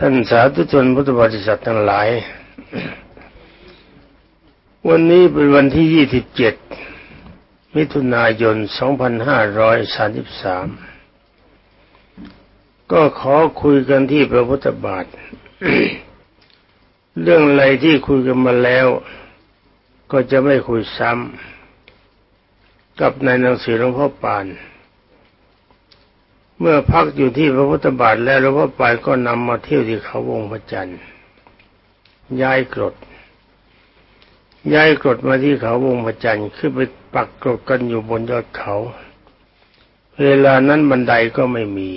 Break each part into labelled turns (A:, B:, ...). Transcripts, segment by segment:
A: ท่านสาธุชนพุทธบริษัททั้งหลาย วันนี้เป็นวันที่ 27 มิถุนายน 2533 ก็ขอคุยกันที่พระพุทธบาท เรื่องอะไรที่คุยกันมาแล้ว ก็จะไม่คุยซ้ำกับในหนังสือหลวงพ่อปาน เมื่อพักอยู่ที่พระพุทธบาทแล้วหลวงพ่อไปก็นำมาเที่ยวที่เขาวงพระจันทร์ย้ายกรดย้ายกรดมาที่เขาวงพระจันทร์ขึ้นไปปักกรดกันอยู่บนยอดเขา เวลานั้นบันไดก็ไม่มี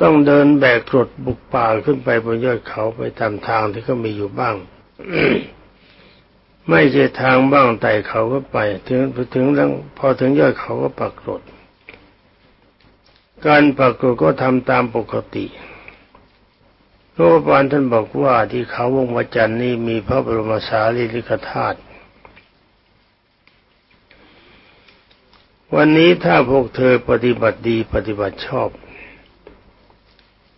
A: ต้องเดินแบกกรดบุกป่าขึ้นไปบนยอดเขาไปตามทางที่ก็มีอยู่บ้างไม่ใช่ทางบ้างไต่เขาก็ไป ถึงถึงพอถึงยอดเขาก็ปักกรด การปรากฏก็ทำตามปกติพระบาลท่านบอกว่าที่เขาวงวจันนี้มีพระบรมสารีริกธาตุวันนี้ถ้าพวกเธอปฏิบัติดีปฏิบัติชอบ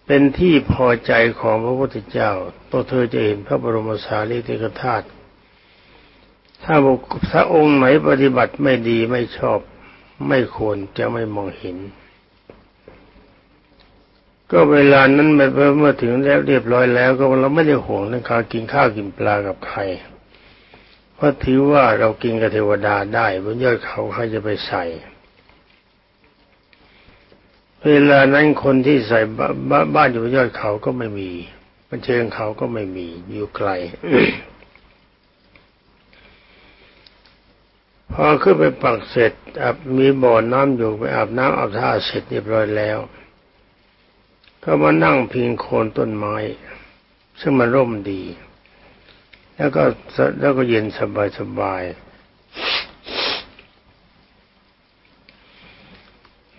A: เป็นที่พอใจของพระพุทธเจ้าตัวเธอจะเห็นพระบรมสารีริกธาตุถ้าพระองค์ไหนปฏิบัติไม่ดีไม่ชอบ ไม่ควรจะไม่มองเห็น ก็เวลานั้นเมื่อถึงแล้วเรียบร้อยแล้ว ก็เราไม่ได้ห่วงเรื่องการกินข้าวกินปลากับใคร เพราะถือว่าเรากินกับเทวดาได้บนยอดเขาใครจะไปใส่ เวลานั้นคนที่ใส่บ้านอยู่บนยอดเขาก็ไม่มีมันเชิงเขาก็ไม่มีอยู่ไกลพอขึ้นไปปักเสร็จมีบ่อน้ำอยู่ไปอาบน้ำอาบท่าเสร็จเรียบร้อยแล้ว ก็มานั่งพิงโคนต้นไม้ ซึ่งมันร่มดี แล้วก็แล้วก็เย็นสบายสบาย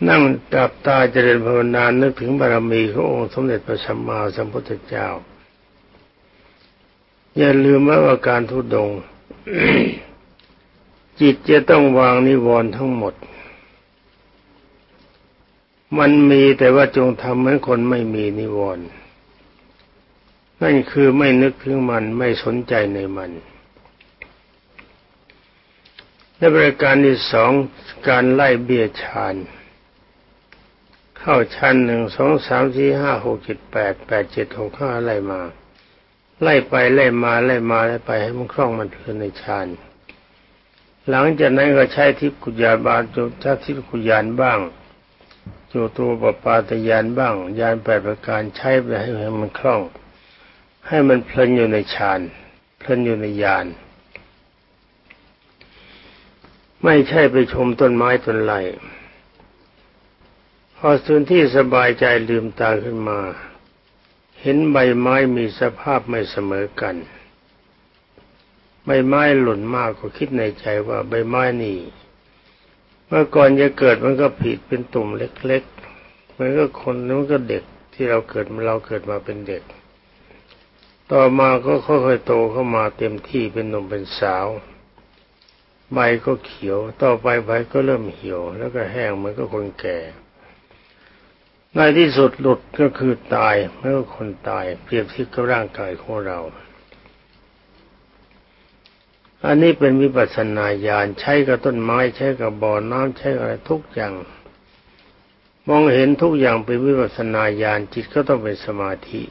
A: นั่งจับตาเจริญภาวนานึกถึงบารมีขององค์สมเด็จพระสัมมาสัมพุทธเจ้า อย่าลืมว่าการทุดง จิตจะต้องวางนิวรณ์ทั้งหมด มันมีแต่ว่าจงทำให้คนไม่มีนิวรณ์นั่นคือไม่นึกถึงมันไม่สนใจในมันและบริการที่สองการไล่เบี้ยชานเข้าชั้นหนึ่งสองสามสี่ห้าหกเจ็ดแปดแปดเจ็ดหกห้าไล่มา ไล่ไปไล่มาไล่มาไล่ไปให้มันคล่องมันเพลินในฌานหลังจากนั้นก็ใช้ทิพกุญญาบาลจนใช้ทิพกุญญาบ้าง โยตัวปปาตยานบ้างยานแปดประการใช้ไปให้มันคล่อง ให้มันเพลินอยู่ในฌานเพลินอยู่ในยานไม่ใช่ไปชมต้นไม้ต้นไรพอส่วนที่สบายใจลืมตาขึ้นมา เห็นใบไม้มีสภาพไม่เสมอกัน ใบไม้หล่นมากก็คิดในใจว่าใบไม้นี่ มื่อก่อนจะเกิดมันก็ผิดเป็นตุ่มเล็กๆมันก็คนมันก็เด็กที่เราเกิดเราเกิดมาเป็นเด็ก ต่อมาก็ค่อยๆโตเข้ามาเต็มที่เป็นหนุ่มเป็นสาว ใบก็เขียว ต่อไปใบก็เริ่มเหี่ยว แล้วก็แห้งเหมือนก็คนแก่ ในที่สุดหลุดก็คือตายเมื่อคนตาย เปรียบเทียบกับร่างกายของเรา อันนี้เป็นวิปัสสนาญาณใช้กับต้นไม้ใช้กับบ่อน้ำใช้อะไรทุกอย่าง มองเห็นทุกอย่างเป็นวิปัสสนาญาณจิตก็ต้องเป็นสมาธิ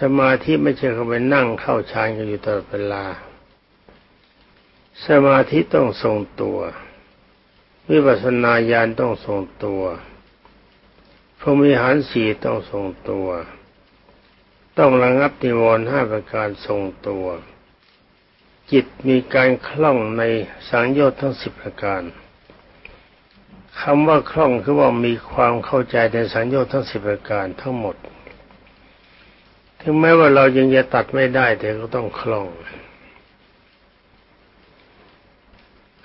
A: สมาธิไม่ใช่เข้าไปนั่งเข้าฌานกันอยู่ตลอดเวลา สมาธิต้องทรงตัว วิปัสสนาญาณต้องทรงตัวพรหมิหารสีต้องทรงตัว ต้องระงับนิวรณ์ห้าประการทรงตัว จิตมีการคล่องในสังโยชน์ทั้งสิบประการคำว่าคล่องคือว่ามีความเข้าใจในสังโยชน์ทั้งสิบประการทั้งหมด ถึงแม้ว่าเรายังจะตัดไม่ได้แต่ก็ต้องคล่อง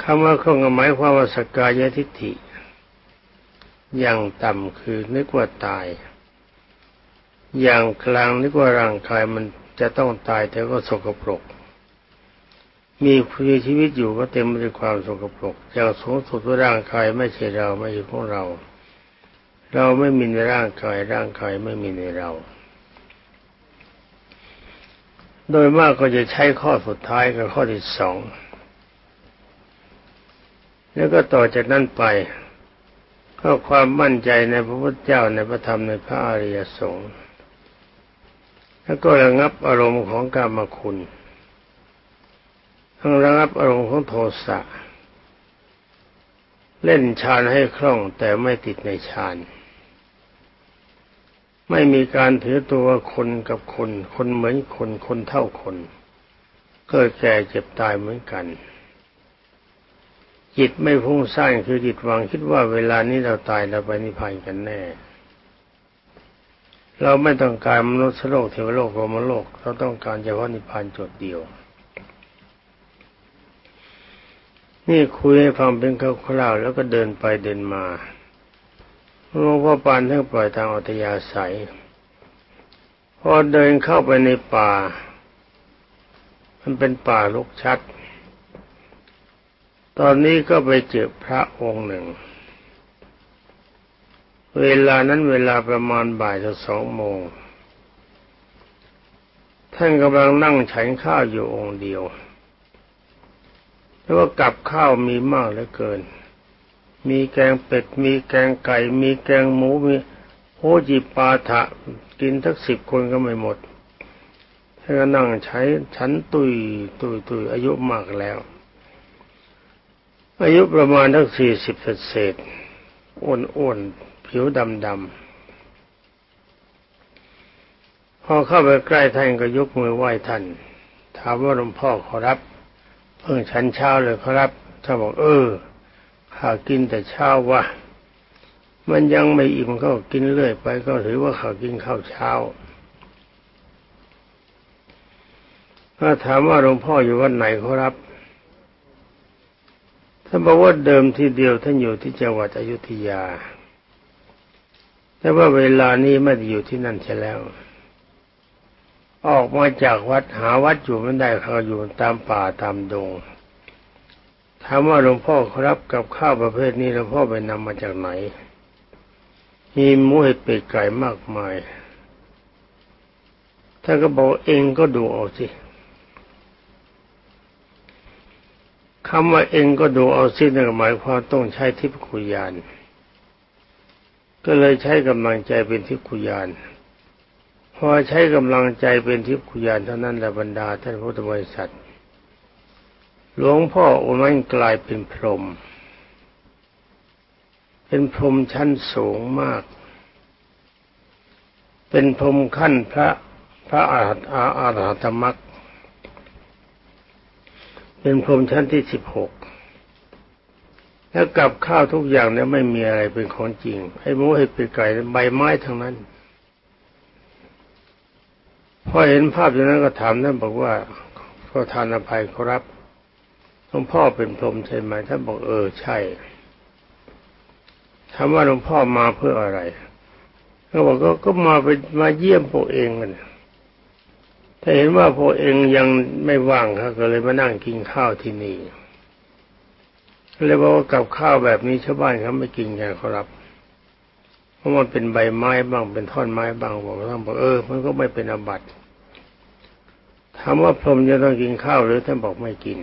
A: คำว่าคล่องหมายความว่าสกายทิฏฐิอย่างต่ำคือนึกว่าตาย อย่างกลางนึกว่าร่างกายมันจะต้องตายแต่ก็สกปรก มีมีชีวิตอยู่ก็เต็มไปด้วยความสกปรกอย่างสูงสุดว่าร่างกายไม่ใช่เราไม่ใช่ของเรา เราไม่มีในร่างกายร่างกายไม่มีในเรา โดยมากก็จะใช้ข้อสุดท้ายกับข้อที่สองแล้วก็ต่อจากนั้นไปก็ความมั่นใจในพระพุทธเจ้าในพระธรรมในพระอริยสงฆ์แล้วก็ระงับอารมณ์ของกามคุณ ระงับอารมณ์ของโทสะเล่นฌานให้คล่องแต่ไม่ติดในฌานไม่มีการถือตัวคนกับคน คนเหมือนคน คนเท่าคน เกิดแก่เจ็บตายเหมือนกัน จิตไม่พุ่งสร้างคือจิตหวังคิดว่าเวลานี้เราตายเราไปนิพพานกันแน่ เราไม่ต้องการมนุษย์โลกเทวโลกพรหมโลก เราต้องการเฉพาะนิพพานจุดเดียว นี่คุยให้ฟังเป็นคร่าวๆแล้วก็เดินไปเดินมาหลวงพ่อปานท่านปล่อยทางอัตยาศัย พอเดินเข้าไปในป่า มันเป็นป่าลุกชัด ตอนนี้ก็ไปเจอพระองค์หนึ่ง เวลานั้นเวลาประมาณบ่ายสองโมง ท่านกำลังนั่งฉันข้าวอยู่องค์เดียว แล้วว่ากับข้าวมีมากเหลือเกิน มีแกงเป็ด มีแกงไก่ มีแกงหมู มีโหจิปาถะกินทักสิบคนก็ไม่หมดท่านก็นั่งใช้ฉันตุยตุยตุยอายุมากแล้ว อายุประมาณทั้งสี่สิบเศษอ้วนอ้วนผิวดำดำพอเข้าไปใกล้ท่านก็ยกมือไหว้ท่าน ถามว่าหลวงพ่อขอรับ เพิ่งฉันเช้าเลยขอรับท่าบอกเออข้ากินแต่เช้าว่ามันยังไม่อิ่มก็กินเรื่อยไปก็ถือว่าข้ากินข้าวเช้าถ้าถามว่าหลวงพ่ออยู่วัดไหนครับท่านบอกว่าเดิมที่เดียวท่านอยู่ที่จังหวัดอยุธยา แต่ว่าเวลานี้ไม่ได้อยู่ที่นั่นใช่แล้ว ออกมาจากวัดหาวัดอยู่ไม่ได้เขาอยู่ตามป่าตามดงถามว่าหลวงพ่อครับกับข้าวประเภทนี้หลวงพ่อไปนำมาจากไหนมีหมูเห็ดเป็ดไก่มากมายท่านก็บอกเองก็ดูเอาสิคำว่าเองก็ดูเอาสินั่นหมายความต้องใช้ทิพคุยาน ก็เลยใช้กำลังใจเป็นทิพคุยาน พอใช้กำลังใจเป็นทิพย์คุยานเท่านั้นแหละบรรดาท่านพุทธบริษัทหลวงพ่อองค์นั้นกลายเป็นพรหมเป็นพรหมชั้นสูงมาก เป็นพรหมขั้นพระพระอาหัตอาหัตมักเป็นพรหมชั้นที่สิบหกแล้วกับข้าวทุกอย่างเนี่ยไม่มีอะไรเป็นของจริง ให้หมูให้เป็ดไก่ใบไม้ทั้งนั้น พอเห็นภาพอย่างนั้นก็ถามท่านบอกว่าขอทานอภัยครับหลวงพ่อเป็นพรหมใช่ไหมท่านบอกเออใช่ถามว่าหลวงพ่อมาเพื่ออะไรเขาบอกก็ก็มาไปมาเยี่ยมพวกเองกันถ้าเห็นว่าพวกเองยังไม่ว่างครับก็เลยมานั่งกินข้าวที่นี่เลยบอกว่ากับข้าวแบบนี้ชาวบ้านเขาไม่กินกันครับ เพราะมันเป็นใบไม้บ้างเป็นท่อนไม้บ้างบอกท่านบอกเออมันก็ไม่เป็นอบัติถามว่าพรหมจะต้องกินข้าวหรือท่านบอกไม่กิน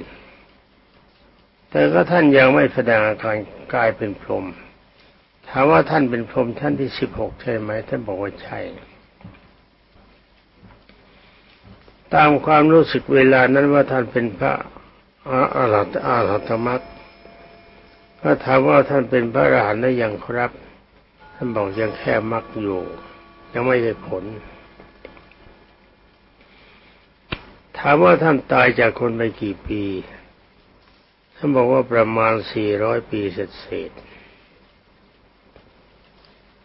A: แต่ก็ท่านยังไม่แสดงอาการกลายเป็นพรหมถามว่าท่านเป็นพรหมท่านที่สิบหกใช่ไหมท่านบอกว่าใช่ ตามความรู้สึกเวลานั้นว่าท่านเป็นพระอารัตอารัตมักก็ถามว่าท่านเป็นพระอรหันต์ได้ยังครับ ท่านบอกยังแค่มักอยู่ ยังไม่ได้ผล ถามว่าท่านตายจากคนไปกี่ปี ท่านบอกว่าประมาณสี่ร้อยปีเศษเศษ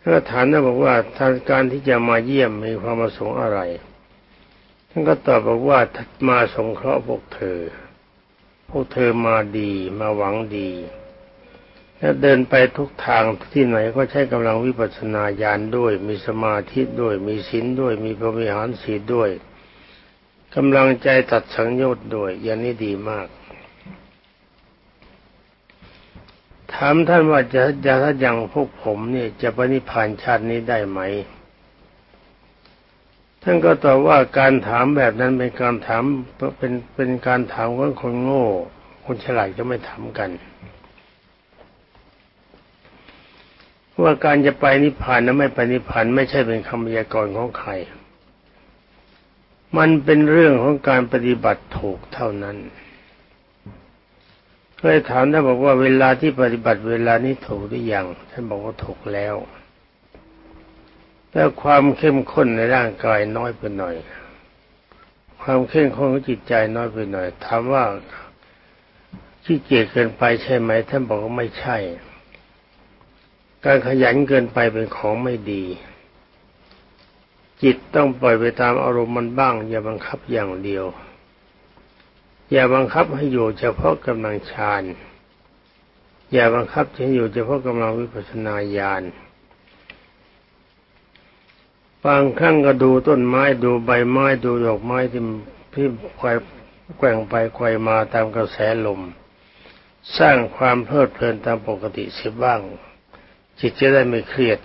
A: ถ้าถามท่านบอกว่าทางการที่จะมาเยี่ยมมีความประสงค์อะไร ท่านก็ตอบบอกว่ามาสงเคราะห์พวกเธอ พวกเธอมาดีมาหวังดี และเดินไปทุกทางที่ไหนก็ใช้กำลังวิปัสสนาญาณด้วย มีสมาธิด้วย มีศีลด้วย มีพระวิหารสีด้วยกำลังใจตัดสังโยชน์ด้วย อย่างนี้ดีมากถามท่านว่าจะจะถ้าอย่างพวกผมเนี่ยจะปณิพานชาตินี้ได้ไหม ท่านก็ตอบว่าการถามแบบนั้นเป็นการถามเป็นเป็นการถามของคนโง่ คนฉลาดก็ไม่ถามกัน ว่าการจะไปนิพพานนั้นไม่ไปนิพพานไม่ใช่เป็นคำพยากรณ์ของใคร มันเป็นเรื่องของการปฏิบัติถูกเท่านั้นเคยถามท่านบอกว่าเวลาที่ปฏิบัติเวลานี้ถูกหรือยังท่านบอกว่าถูกแล้วแต่ความเข้มข้นในร่างกายน้อยไปหน่อย ความเข้มข้นของจิตใจน้อยไปหน่อยถามว่าขี้เกียจเกินไปใช่ไหมท่านบอกว่าไม่ใช่ การขยันเกินไปเป็นของไม่ดี จิตต้องปล่อยไปตามอารมณ์มันบ้าง อย่าบังคับอย่างเดียว อย่าบังคับให้อยู่เฉพาะกำลังฌานอย่าบังคับให้อยู่เฉพาะกำลังวิปัสสนาญาณบางครั้งก็ดูต้นไม้ดูใบไม้ดูดอกไม้ที่ที่ควายแกว่งไปไกวมาตามกระแสลม สร้างความเพลิดเพลินตามปกติเสียบ้าง จิตจะได้ไม่เครียด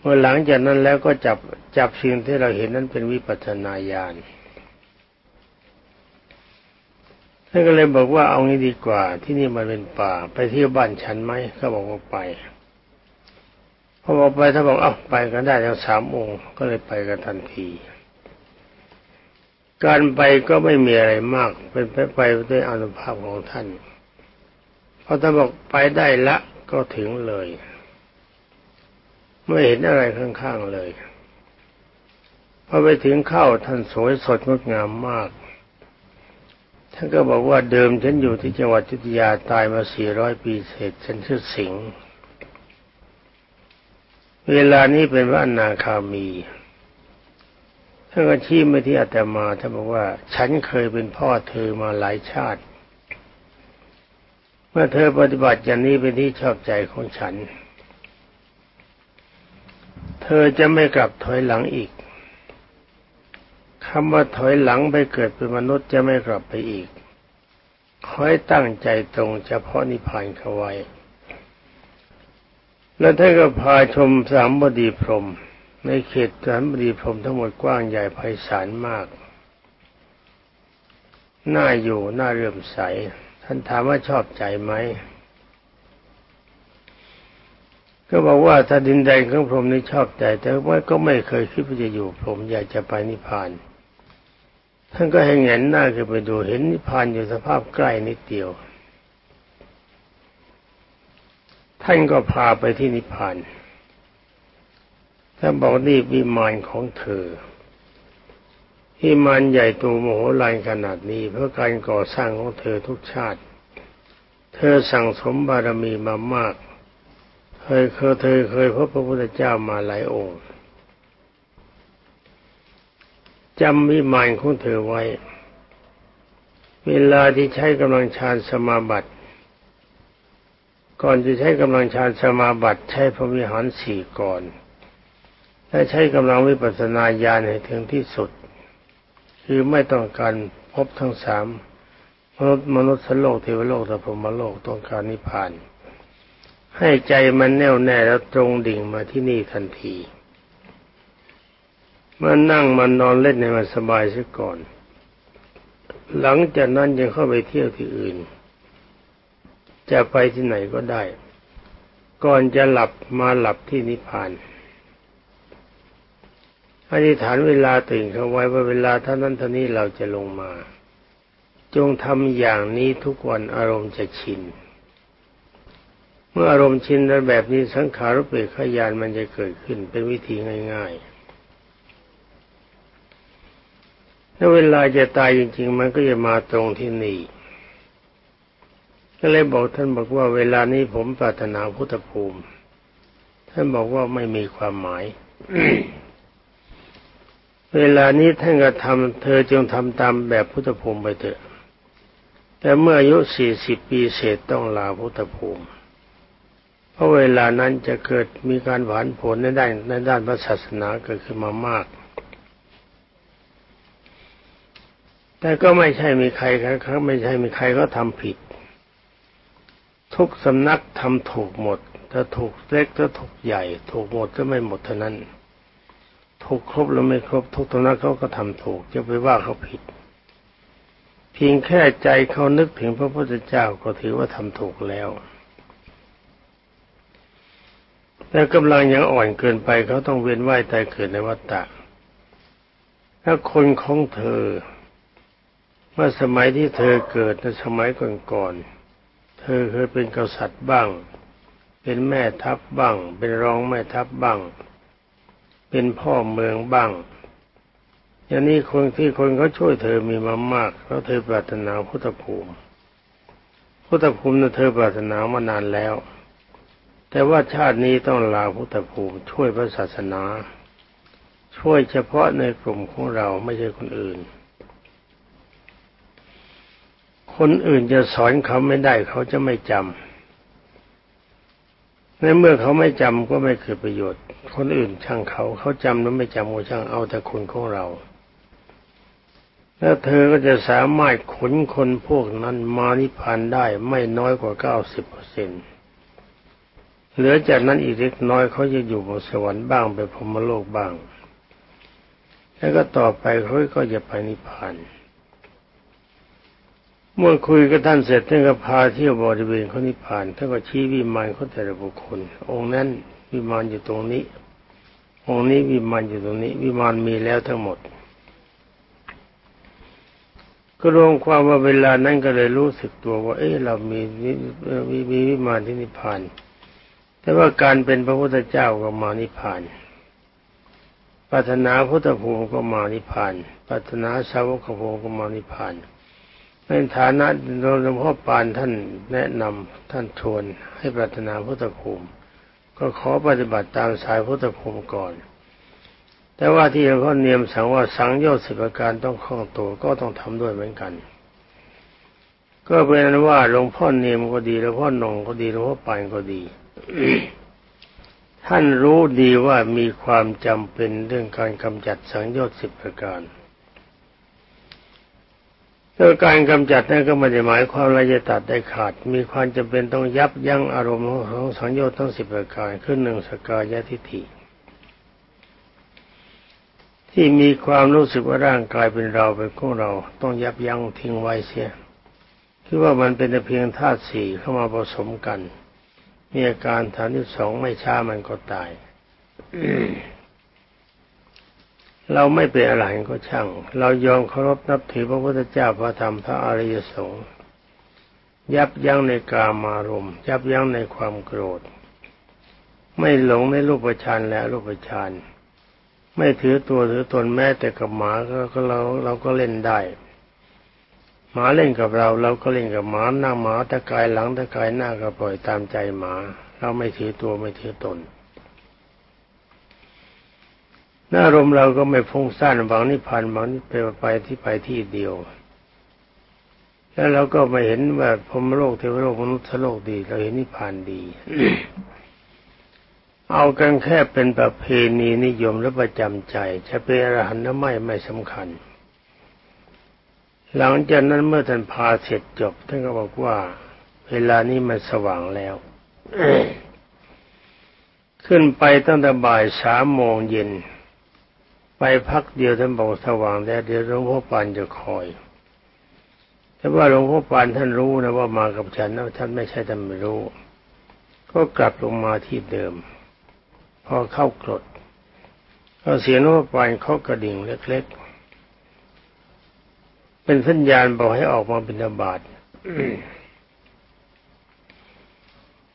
A: เมื่อหลังจากนั้นแล้วก็จับจับสิ่งที่เราเห็นนั้นเป็นวิปัสสนาญาณท่านก็เลยบอกว่าเอางี้ดีกว่า ที่นี่มันเป็นป่า ไปเที่ยวบ้านฉันไหมก็บอกว่าไปพอบอกไปถ้าบอกเอ้าไปกันได้ทั้งสามองค์ก็เลยไปกันทันที การไปก็ไม่มีอะไรมาก เป็นไปไปด้วยอนุภาพของท่านพอท่านบอกไปได้ละ ก็ถึงเลยไม่เห็นอะไรข้างๆเลยพอไปถึงเข้าท่านสวยสดงดงามมาก ท่านก็บอกว่าเดิมฉันอยู่ที่จังหวัดจุติยาตายมาสี่ร้อยปีเศษฉันชื่อสิงห์เวลานี้เป็นพระอนาคามีท่านก็ชี้มาที่อาตมาท่านบอกว่า ฉันเคยเป็นพ่อเธอมาหลายชาติ เมื่อเธอปฏิบัติอย่างนี้เป็นที่ชอบใจของฉัน เธอจะไม่กลับถอยหลังอีกคำว่าถอยหลังไปเกิดเป็นมนุษย์จะไม่กลับไปอีกคอยตั้งใจตรงเฉพาะนิพพานเขาไว้ แล้วท่านก็พาชมสามบดีพรม ในเขตสามบดีพรมทั้งหมดกว้างใหญ่ไพศาลมาก น่าอยู่น่าเรื่มใส ท่านถามว่าชอบใจไหม ก็บอกว่าถ้าดินแดนของพรหมนี้ชอบใจ แต่ว่าก็ไม่เคยคิดว่าจะอยู่พรหมอยากจะไปนิพพาน ท่านก็ให้เงนหน้าขึ้นไปดูเห็นนิพพานอยู่สภาพใกล้นิดเดียว ท่านก็พาไปที่นิพพานท่านบอกนี่วิมานของเธอ วิมานใหญ่โตโมโหลานขนาดนี้ เพื่อการก่อสร้างของเธอทุกชาติ เธอสั่งสมบารมีมามากเคยเคยเธอเคยพบพระพุทธเจ้ามาหลายองค์จำวิมานของเธอไว้ เวลาที่ใช้กำลังฌานสมาบัติก่อนจะใช้กำลังฌานสมาบัติใช้พระวิหารสี่ก่อนและใช้กำลังวิปัสสนาญาณให้ถึงที่สุด คือไม่ต้องการพบทั้งสามมนุษย์มนุษย์สโลกเทวโลกและพมโลกต้องการนิพพาน ให้ใจมันแน่วแน่แล้วตรงดิ่งมาที่นี่ทันทีมานั่งมานอนเล่นในมันสบายซะก่อน หลังจากนั้นยังเข้าไปเที่ยวที่อื่น จะไปที่ไหนก็ได้ ก่อนจะหลับมาหลับที่นิพพาน อธิษฐานเวลาตื่นเขาไว้ว่าเวลาเท่านั้นเท่านี้เราจะลงมา จงทำอย่างนี้ทุกวันอารมณ์จะชิน เมื่ออารมณ์ชินแล้วแบบนี้สังขารุเปกขยานมันจะเกิดขึ้นเป็นวิธีง่ายๆถ้าเวลาจะตายจริง ๆ มันก็จะมาตรงที่นี่ก็เลยบอกท่านบอกว่าเวลานี้ผมปรารถนาพุทธภูมิ ท่านบอกว่าไม่มีความหมาย เวลานี้ท่านก็ทำเธอจงทำตามแบบพุทธภูมิไปเถอะ แต่เมื่ออายุสี่สิบปีเศษต้องลาพุทธภูมิ เพราะเวลานั้นจะเกิดมีการหวานผลในด้านในด้านพระศาสนาเกิดขึ้นมามาก แต่ก็ไม่ใช่มีใครครับไม่ใช่มีใครก็ทำผิดททุกสำนักทำถูกหมด ถ้าถูกเล็กถ้าถูกใหญ่ ถูกหมดก็ไม่หมดเท่านั้น ถูกครบแล้วไม่ครบทุกสำนักเขาก็ทำถูกจะไปว่าเขาผิด เพียงแค่ใจเขานึกถึงพระพุทธเจ้าก็ถือว่าทำถูกแล้วแต่กำลังยังอ่อนเกินไปเขาต้องเวียนว่ายตายเกิดในวัฏฏะถ้าคนของเธอเมื่อสมัยที่เธอเกิดในสมัยก่อนๆเธอเคยเป็นกษัตริย์บ้าง เป็นแม่ทัพบ้าง เป็นรองแม่ทัพบ้าง เป็นพ่อเมืองบ้างอย่างนี้คนที่คนเขาช่วยเธอมีมามากเพราะเธอปรารถนาพุทธภูมิ พุทธภูมินั้นเธอปรารถนามานานแล้ว แต่ว่าชาตินี้ต้องลาพุทธภูมิ ช่วยพระศาสนา ช่วยเฉพาะในกลุ่มของเราไม่ใช่คนอื่น คนอื่นจะสอนเขาไม่ได้เขาจะไม่จำ ในเมื่อเขาไม่จำก็ไม่เกิดประโยชน์ คนอื่นช่างเขา เขาจำหรือไม่จำก็ช่างเอาแต่คนของเรา แล้วเธอก็จะสามารถขนคนพวกนั้นมานิพพานได้ไม่น้อยกว่าเก้าสิบเปอร์เซ็นต์เหลือจากนั้นอีกเล็กน้อยเขาจะอยู่บนสวรรค์บ้างไปพรหมโลกบ้าง แล้วก็ต่อไปเขาก็จะไปนิพพาน เมื่อคุยกับท่านเสร็จท่านก็พาเที่ยวบริเวณเขานิพพานท่านก็ชี้วิมานเขาแต่ละบุคคล องค์นั้นวิมานอยู่ตรงนี้ องค์นี้วิมานอยู่ตรงนี้ วิมานมีแล้วทั้งหมด ก็รวมความว่าเวลานั้นก็เลยรู้สึกตัวว่า เอ๊ะเรามีมีมีวิมานที่นิพพาน แต่ว่าการเป็นพระพุทธเจ้าก็มานิพพานปรารถนาพุทธภูมิก็มานิพพานปรารถนาสาวกภูมิก็มานิพพาน ในฐานะหลวงพ่อปานท่านแนะนำท่านชวนให้ปรารถนาพุทธภูมิ ก็ขอปฏิบัติตามสายพุทธภูมิก่อน แต่ว่าที่หลวงพ่อเนียมสั่งว่าสังโยชน์สิบประการต้องคล่องตัวก็ต้องทำด้วยเหมือนกัน ก็เป็นนั้นว่าหลวงพ่อเนียมก็ดีหลวงพ่อนงก็ดีหลวงพ่อปานก็ดี ท่านรู้ดีว่ามีความจำเป็นเรื่องการกำจัดสังโยชน์สิบประการ การกำจัดนั้นก็ไม่ได้หมายความว่าจะตัดได้ขาด มีความจำเป็นต้องยับยั้งอารมณ์ของสังโยชน์ทั้งสิบประการขึ้นหนึ่งสกายทิฏฐิที่มีความรู้สึกว่าร่างกายเป็นเราเป็นของเรา ต้องยับยั้งทิ้งไว้เสียคือว่ามันเป็นแต่เพียงธาตุสี่เข้ามาผสมกันมีอาการฐานที่สองไม่ช้ามันก็ตาย เราไม่เป็นอะไรก็ช่าง เรายอมเคารพนับถือพระพุทธเจ้าพระธรรมพระอริยสงฆ์ยับยั้งในกามารมณ์ยับยั้งในความโกรธ ไม่หลงในรูปฌานและรูปฌานไม่ถือตัวถือตนแม้แต่กับหมาก็เราเราก็เล่นได้หมาเล่นกับเรา เราก็เล่นกับหมาหน้าหมาตะกายหลังตะกายหน้าก็ปล่อยตามใจหมา เราไม่ถือตัวไม่ถือตน หน้ารมเราก็ไม่ฟุ้งซ่านหวังนิพพานหวังไปไปที่ไปที่เดียว แล้วเราก็ไม่เห็นว่าพรมโลกเทวโลกมนุษย์โลกดี เราเห็นนิพพานดี เอากันแค่เป็นประเพณีนิยมและประจำใจจะเป็นอรหันต์หรือไม่ไม่สำคัญ หลังจากนั้นเมื่อท่านพาเสร็จจบท่านก็บอกว่า เวลานี้มันสว่างแล้วขึ้นไปตั้งแต่บ่ายสามโมงเย็น ไปพักเดียวท่านบอกสว่างแล้วเดี๋ยวหลวงพ่อปานจะคอย แต่ว่าหลวงพ่อปานท่านรู้นะว่ามากับฉันนะท่านไม่ใช่ท่านไม่รู้ ก็กลับลงมาที่เดิม พอเข้ากรดก็เสียงหลวงพ่อปานเขากระดิ่งเล็ก ๆ เป็นสัญญาณบอกให้ออกมาบิณฑบาต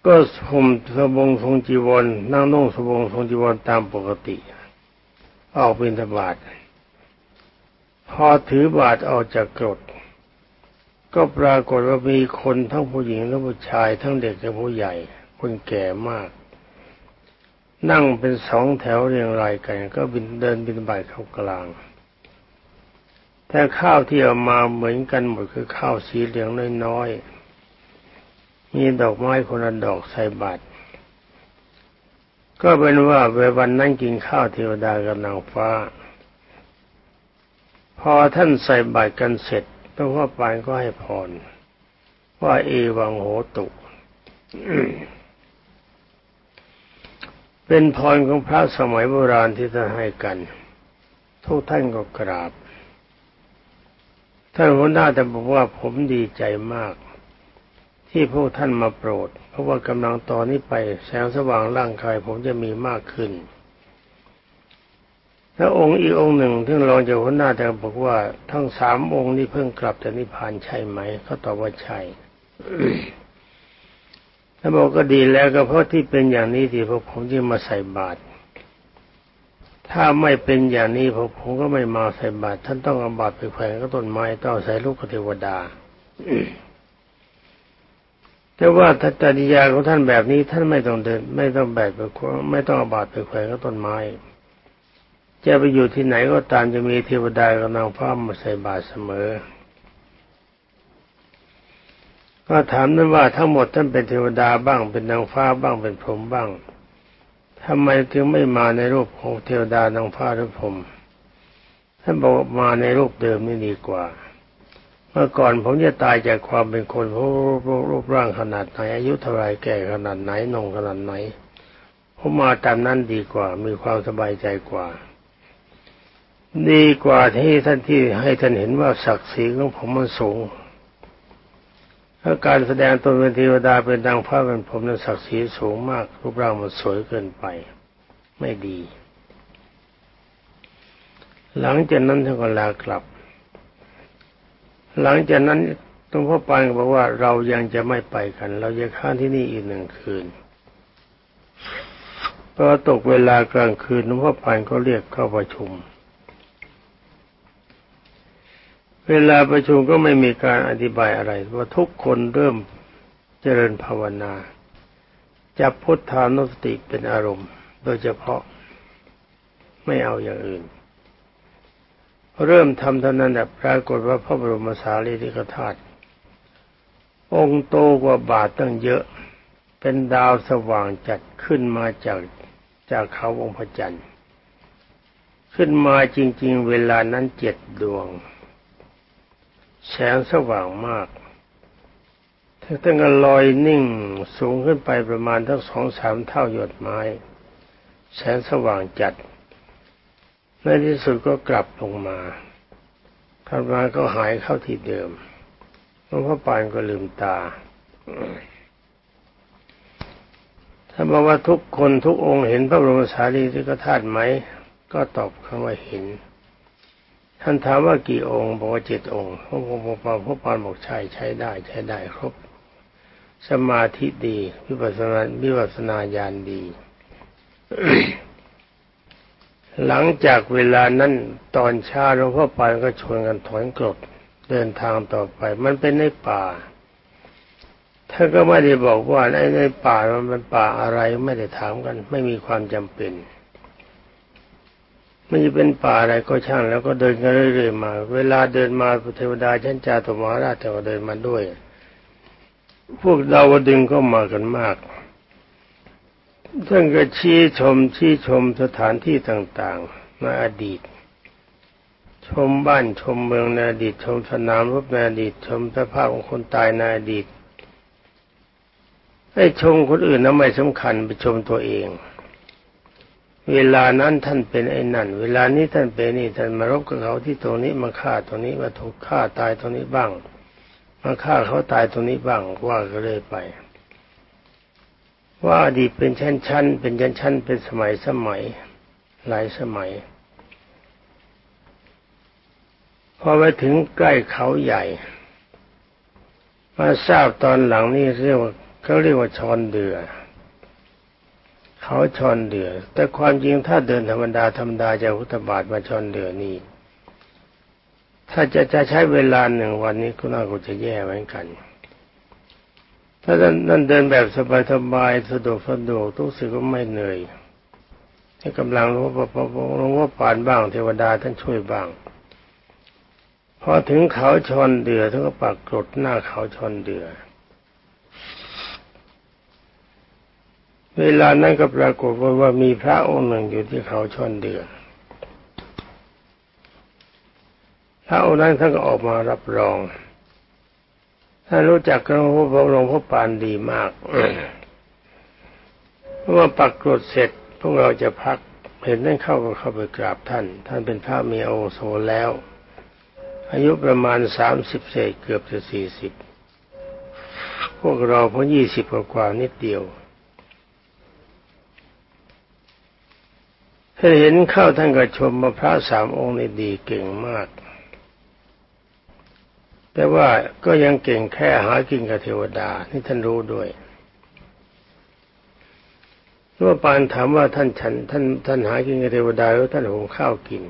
A: ก็ผมสบงทรงจีวรนั่งนุ่งสบงทรงจีวรตามปกติ ออกบิณฑบาตพอถือบาตรออกจากกรดก็ปรากฏว่ามีคนทั้งผู้หญิงและผู้ชาย ทั้งเด็กและผู้ใหญ่ คนแก่มาก นั่งเป็นสองแถวเรียงรายกัน ก็บินเดินบินบาตเข้ากลาง แต่ข้าวที่เอามาเหมือนกันหมดคือข้าวสีเหลืองน้อยๆมีดอกไม้คนละดอกใส่บาตร ก็เป็นว่าเววันนั้นกินข้าวเทวดากับนางฟ้า พอท่านใส่บาตรกันเสร็จหลวงพ่อปานก็ให้พรว่าเอวังโหตุเป็นพรของพระสมัยโบราณที่ท่านให้กันทุกท่านก็กราบ ท่านหัวหน้าแต่บอกว่าผมดีใจมาก ที่พวกท่านมาโปรด เพราะว่ากำลังตอนนี้ไปแสงสว่างร่างกายผมจะมีมากขึ้นแล้วองค์อีกองค์หนึ่งที่รองจากหัวหน้าแต่บอกว่าทั้งสามองค์นี้เพิ่งกลับจากนิพพานใช่ไหมเขาตอบว่าใช่ท่านบอกก็ดีแล้วก็เพราะที่เป็นอย่างนี้ที่พวกผมจึงมาใส่บาตรถ้าไม่เป็นอย่างนี้พวกผมก็ไม่มาใส่บาตรท่านต้องเอาบาตรไปแขวนกับต้นไม้ต้องใส่ลูกเทวดา แต่ว่าทัตติยาของท่านแบบนี้ท่านไม่ต้องเดิน ไม่ต้องแบกไปไม่ต้องเอาบาตรไปแขวนกับต้นไม้ จะไปอยู่ที่ไหนก็ตามจะมีเทวดากำลังฟ้ามาใส่บาตรเสมอ ก็ถามนั้นว่าทั้งหมดท่านเป็นเทวดาบ้างเป็นนางฟ้าบ้างเป็นพรหมบ้างทำไมจึงไม่มาในรูปของเทวดานางฟ้าหรือพรหมท่านบอกมาในรูปเดิมนี่ดีกว่า เมื่อก่อนผมจะตายจากความเป็นคนเพราะรูปร่างขนาดไหนอายุเท่าไรแก่ขนาดไหนนงขนาดไหนผมมาตามนั้นดีกว่า มีความสบายใจกว่า ดีกว่าที่ท่านที่ให้ท่านเห็นว่าศักดิ์ศรีของผมมันสูงถ้าการแสดงตนเป็นเทวดาเป็นดังพระเป็นผมนั้นศักดิ์ศรีสูงมาก รูปร่างมันสวยเกินไป ไม่ดี หลังจากนั้นท่านก็ลากลับ หลังจากนั้นหลวงพ่อปานบอกว่าเรายังจะไม่ไปกัน เราจะค้างที่นี่อีกหนึ่งคืนพอตกเวลากลางคืนหลวงพ่อปานก็เรียกเข้าประชุม เวลาประชุมก็ไม่มีการอธิบายอะไร ว่าทุกคนเริ่มเจริญภาวนาจับพุทธานุสติเป็นอารมณ์ โดยเฉพาะไม่เอาอย่างอื่น เริ่มทำเท่านั้นแหละปรากฏว่าพระบรมสารีริกธาตุองค์โตกว่าบาทตั้งเยอะ เป็นดาวสว่างจัดขึ้นมาจากจากเขาองค์พระจันทร์ ขึ้นมาจริง ๆ เวลานั้นเจ็ดดวง แสงสว่างมากทั้งก็ลอยนิ่งสูงขึ้นไปประมาณทั้งสองสามเท่าหยดไม้ แสงสว่างจัด ในที่สุดก็กลับลงมาถัดมาก็หายเข้าที่เดิมหลวงพ่อปานก็ลืมตาถ้าบอกว่าทุกคนทุกองค์เห็นพระบรมสารีริกธาตุไหม ก็ตอบคำว่าเห็น ท่านถามว่ากี่องค์บอกว่าเจ็ดองค์พระพุทธพระพุทธปานบอกใช่ใช้ได้ ใช้ได้ครบ สมาธิดี วิปัสสนาวิปัสสนาญาณดี หลังจากเวลานั้นตอนเช้าหลวงพ่อปานก็ชวนกันถอนกรดเดินทางต่อไป มันเป็นในป่าท่านก็ไม่ได้บอกว่าในในป่ามันเป็นป่าอะไรไม่ได้ถามกัน ไม่มีความจำเป็นไมันจะเป็นป่าอะไรก็ช่าง แล้วก็เดินกันเรื่อยๆมา เวลาเดินมาเทวดาชั้นจาตุมหาราชก็เดินมาด้วย พวกดาวดึงก็มากันมาก ท่านก็ชี้ชมชี้ชมสถานที่ต่างๆในอดีต ชมบ้านชมเมืองในอดีต ชมสนามรบในอดีต ชมสภาพของคนตายในอดีตให้ชมคนอื่นนั้นไม่สำคัญไปชมตัวเอง เวลานั้นท่านเป็นไอ้นั่น เวลานี้ท่านเป็นนี่ท่านมารบกับเขาที่ตรงนี้มาฆ่าตรงนี้มาถูกฆ่าตายตรงนี้บ้าง มาฆ่าเขาตายตรงนี้บ้างว่าก็เลยไป ว่าอดีตเป็นชั้นๆ เป็นชั้นๆ เป็นสมัยสมัย หลายสมัย พอไปถึงใกล้เขาใหญ่ มาทราบตอนหลังนี่เรียกว่าเขาเรียกว่าชอนเดือ เขาชอนเดือ แต่ความจริงถ้าเดินธรรมดาธรรมดาจะพุทธบาทมาชอนเดือนี่ ถ้าจะจะใช้เวลาหนึ่งวันนี้ก็น่าจะแย่เหมือนกัน ถ้านั่นเดินแบบสบายๆสะดวกสะดวกทุกสิ่งก็ไม่เหนื่อยให้กำลังรู้ว่ารู้ว่าปานบ้างเทวดาท่านช่วยบ้าง พอถึงเขาชอนเดือท่านก็ปักกรดหน้าเขาชอนเดือ เวลานั้นก็ปรากฏว่ามีพระองค์หนึ่งอยู่ที่เขาชอนเดือพระองค์นั้นท่านก็ออกมารับรอง ท่านรู้จักหลวงพ่อหลวงพ่อปานดีมากเพราะว่าปักกรดเสร็จ พวกเราจะพักเห็นท่านเข้าก็เข้าไปกราบท่าน ท่านเป็นพระมีอาวุโสแล้ว อายุประมาณสามสิบเศษเกือบจะสี่สิบพวกเราเพิ่งยี่สิบกว่านิดเดียวถ้าเห็นเข้าท่านก็ชมมาพระสามองค์นี่ดีเก่งมาก แต่ว่าก็ยังเก่งแค่หากินกับเทวดานี่ท่านรู้ด้วยเมื่อปานถามว่าท่านฉันท่านท่านหากินกับเทวดาแล้วท่านหุงข้าวกิน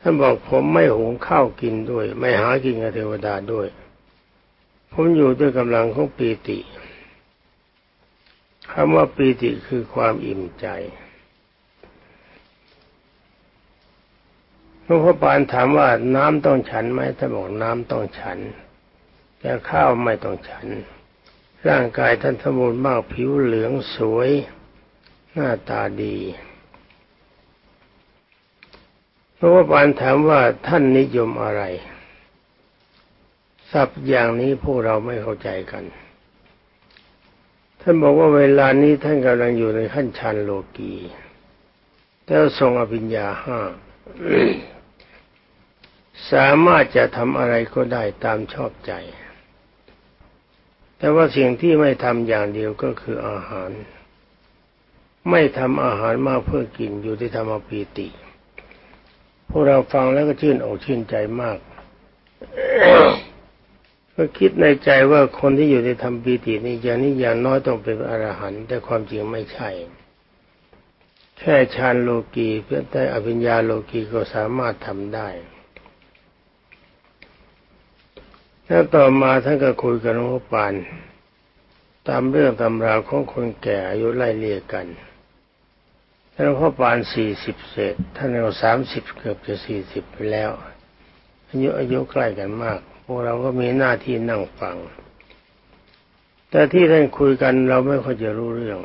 A: ท่านบอกผมไม่หุงข้าวกินด้วย ไม่หากินกับเทวดาด้วย ผมอยู่ด้วยกำลังของปีติคำว่าปีติคือความอิ่มใจ หลวงพ่อปานถามว่าน้ำต้องฉันไหมท่านบอกน้ำต้องฉัน แต่ข้าวไม่ต้องฉัน ร่างกายท่านสมบูรณ์มากผิวเหลืองสวย หน้าตาดีหลวงพ่อปานถามว่าท่านนิยมอะไรศัพท์อย่างนี้พวกเราไม่เข้าใจกัน ท่านบอกว่าเวลานี้ท่านกำลังอยู่ในขั้นชันโลกีแล้วทรงอภิญญาห้า สามารถจะทำอะไรก็ได้ตามชอบใจ แต่ว่าสิ่งที่ไม่ทำอย่างเดียวก็คืออาหาร ไม่ทำอาหารมาเพื่อกินอยู่ที่ธรรมปีติ พวกเราฟังแล้วก็ชื่นอกชื่นใจมากก็คิดในใจว่าคนที่อยู่ในธรรมปีตินี่อย่างนี้อย่างน้อยต้องเป็นอรหันต์แต่ความจริงไม่ใช่ แค่ฌานโลกีเพื่อได้อภิญญาโลกีก็สามารถทำได้ แล้วต่อมาท่านก็คุยกับหลวงพ่อปานตามเรื่องตำราของคนแก่อายุไล่เลี่ยกันหลวงพ่อปานสี่สิบเศษท่านเราสามสิบเกือบจะสี่สิบไปแล้วอายุอายุใกล้กันมาก พวกเราก็มีหน้าที่นั่งฟัง แต่ที่ท่านคุยกันเราไม่ค่อยจะรู้เรื่อง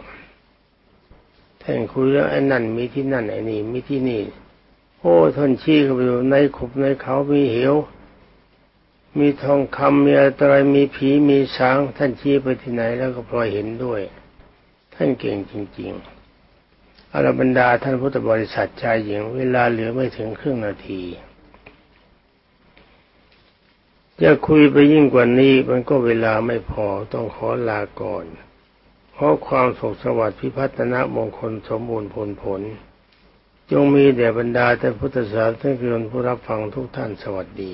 A: ท่านคุยเรื่องไอ้นั่นมีที่นั่นไอ้นี่มีที่นี่ โอ้ท่านชี้เข้าไปดูในขุบในเขามีเหว มีทองคำมีอะไรมีผีมีช้าง ท่านชี้ไปที่ไหนแล้วก็พลอยเห็นด้วย ท่านเก่งจริง ๆอรบรรดาท่านพุทธบริษัทชายหญิง เวลาเหลือไม่ถึงครึ่งนาที จะคุยไปยิ่งกว่านี้มันก็เวลาไม่พอต้องขอลาก่อนเพราะความสุขสวัสดิ์พิพัฒนมงคลสมบูรณ์ผลผล จงมีแด่บรรดาท่านพุทธศาสนิกชนผู้รับฟังทุกท่านสวัสดี